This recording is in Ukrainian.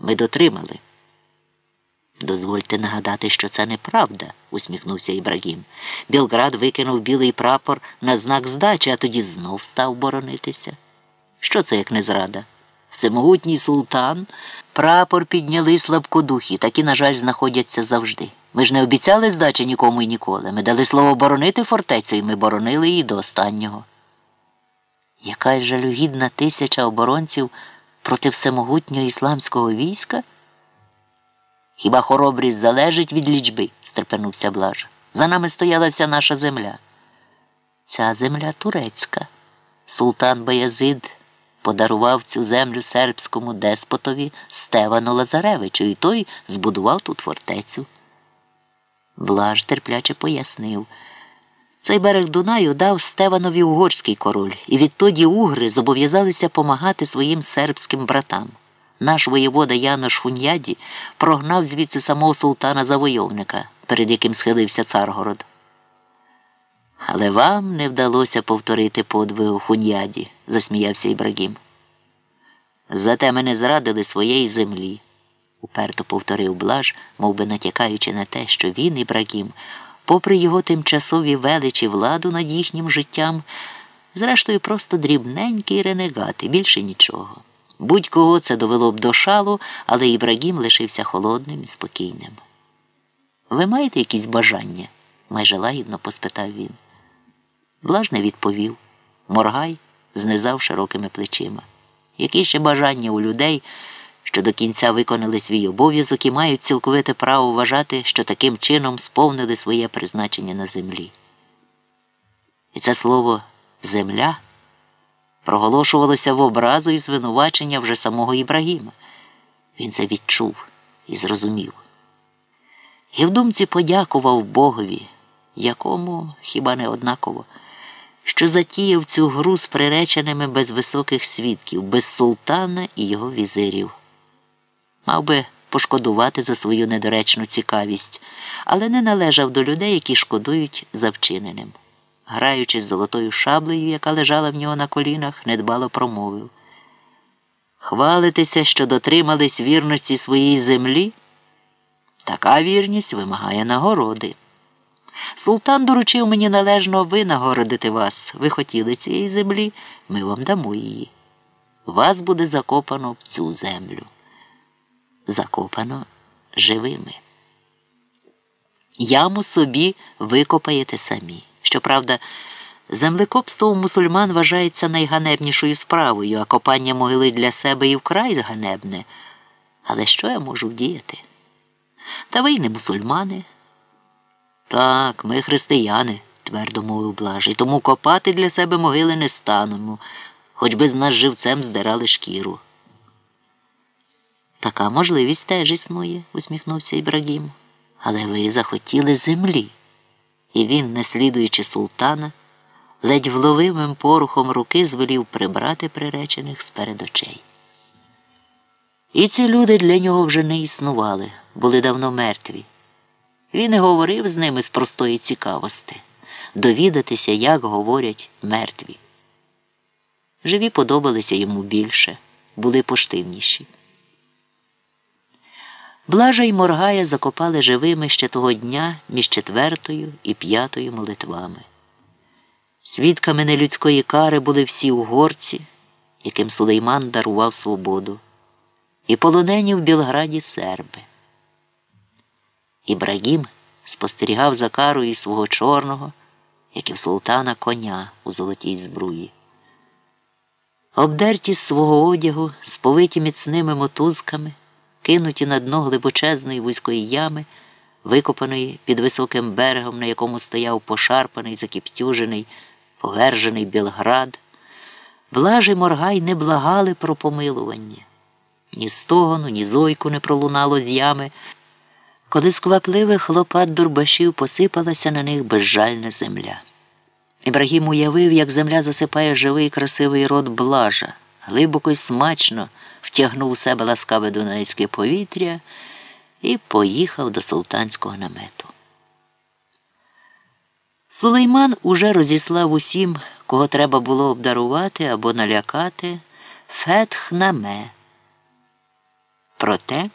Ми дотримали. Дозвольте нагадати, що це неправда, усміхнувся Ібрагім. Білград викинув білий прапор на знак здачі, а тоді знов став боронитися. Що це як не зрада? Всемогутній султан прапор підняли слабкодухі, такі, на жаль, знаходяться завжди. Ми ж не обіцяли здачі нікому і ніколи. Ми дали слово боронити фортецю, і ми боронили її до останнього. Яка жалюгідна тисяча оборонців проти всемогутнього ісламського війська? Хіба хоробрість залежить від лічби? стрепенувся Блаж. За нами стояла вся наша земля. Ця земля турецька. Султан Баязид подарував цю землю сербському деспотові Стевану Лазаревичу, і той збудував тут фортецю. Блаж терпляче пояснив. Цей берег Дунаю дав Стеванові угорський король, і відтоді угри зобов'язалися помагати своїм сербським братам. Наш воєвода Янош Хуньяді прогнав звідси самого султана завойовника, перед яким схилився царгород. Але вам не вдалося повторити подвигу Хуньяді, засміявся Ібрагім. Зате ми не зрадили своєї землі, уперто повторив Блаж, мов би натякаючи на те, що він, Ібрагім, попри його тимчасові величі владу над їхнім життям, зрештою, просто дрібненький ренегат і більше нічого. Будь-кого це довело б до шалу, але Ібрагім лишився холодним і спокійним. Ви маєте якісь бажання? майже лагідно поспитав він. Блаж не відповів. Моргай знизав широкими плечима. Які ще бажання у людей, що до кінця виконали свій обов'язок і мають цілковите право вважати, що таким чином сповнили своє призначення на землі. І це слово земля проголошувалося в образу і звинувачення вже самого Ібрагіма. Він це відчув і зрозумів. І в думці подякував Богові, якому хіба не однаково, що затіяв цю гру з приреченими без високих свідків, без султана і його візирів. Мав би пошкодувати за свою недоречну цікавість, але не належав до людей, які шкодують за вчиненим граючи з золотою шаблею, яка лежала в нього на колінах, недбало промовив. Хвалитеся, що дотримались вірності своєї землі? Така вірність вимагає нагороди. Султан доручив мені належно винагородити вас. Ви хотіли цієї землі, ми вам дамо її. Вас буде закопано в цю землю. Закопано живими. Яму собі викопаєте самі. Щоправда, землекопство у мусульман вважається найганебнішою справою, а копання могили для себе і вкрай ганебне. Але що я можу вдіяти? Та ви й не мусульмани. Так, ми християни, твердо мовив Блажий, тому копати для себе могили не станемо, хоч би з нас живцем здирали шкіру. Така можливість теж існує, усміхнувся Ібрагім. Але ви захотіли землі і він, не слідуючи султана, ледь вловимим порухом руки звелів прибрати приречених з перед очей. І ці люди для нього вже не існували, були давно мертві. Він і говорив з ними з простої цікавості довідатися, як говорять мертві. Живі подобалися йому більше, були поштивніші. Блажа й моргая закопали живими ще того дня між четвертою і п'ятою молитвами. Свідками нелюдської кари були всі угорці, яким Сулейман дарував свободу, і полонені в Білграді серби. Ібрагім спостерігав за карою свого чорного, як і в султана коня у золотій збруї. Обдерті з свого одягу, сповиті міцними мотузками кинуті на дно глибочезної вузької ями, викопаної під високим берегом, на якому стояв пошарпаний, закіптюжений, повержений Білград, Блажий моргай не благали про помилування. Ні стогону, ні зойку не пролунало з ями, коли сквапливих лопат дурбашів посипалася на них безжальна земля. Ібрагім уявив, як земля засипає живий красивий рот блажа, глибоко й смачно втягнув у себе ласкаве дунайське повітря і поїхав до султанського намету. Сулейман уже розіслав усім, кого треба було обдарувати або налякати, фетх наме. Проте